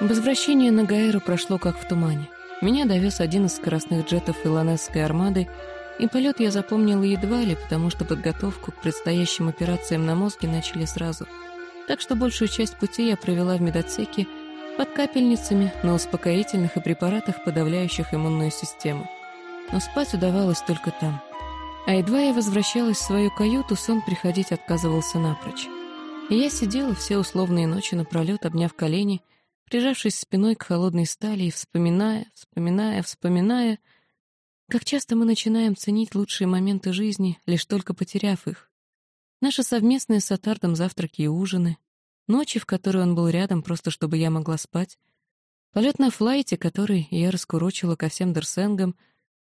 Возвращение на Гаэру прошло как в тумане. Меня довез один из скоростных джетов Илонесской армады, и полет я запомнила едва ли, потому что подготовку к предстоящим операциям на мозге начали сразу. Так что большую часть пути я провела в медотсеке под капельницами на успокоительных и препаратах, подавляющих иммунную систему. Но спать удавалось только там. А едва я возвращалась в свою каюту, сон приходить отказывался напрочь. И я сидела все условные ночи напролет, обняв колени, прижавшись спиной к холодной стали и вспоминая, вспоминая, вспоминая, как часто мы начинаем ценить лучшие моменты жизни, лишь только потеряв их. Наши совместные с Атардом завтраки и ужины, ночи, в которые он был рядом, просто чтобы я могла спать, полет на флайте, который я раскурочила ко всем дерсенгам,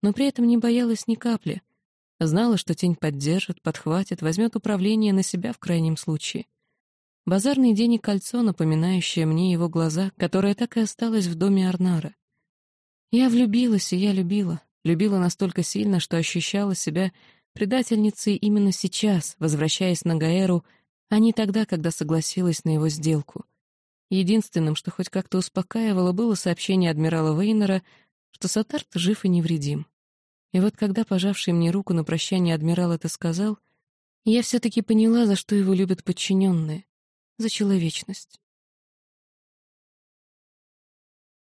но при этом не боялась ни капли. Знала, что тень поддержит, подхватит, возьмет управление на себя в крайнем случае. Базарный день и кольцо, напоминающее мне его глаза, которое так и осталось в доме Арнара. Я влюбилась, и я любила. Любила настолько сильно, что ощущала себя предательницей именно сейчас, возвращаясь на Гаэру, а не тогда, когда согласилась на его сделку. Единственным, что хоть как-то успокаивало, было сообщение адмирала Вейнера, что Сатарт жив и невредим. И вот когда пожавший мне руку на прощание адмирал это сказал, я все-таки поняла, за что его любят подчиненные за человечность.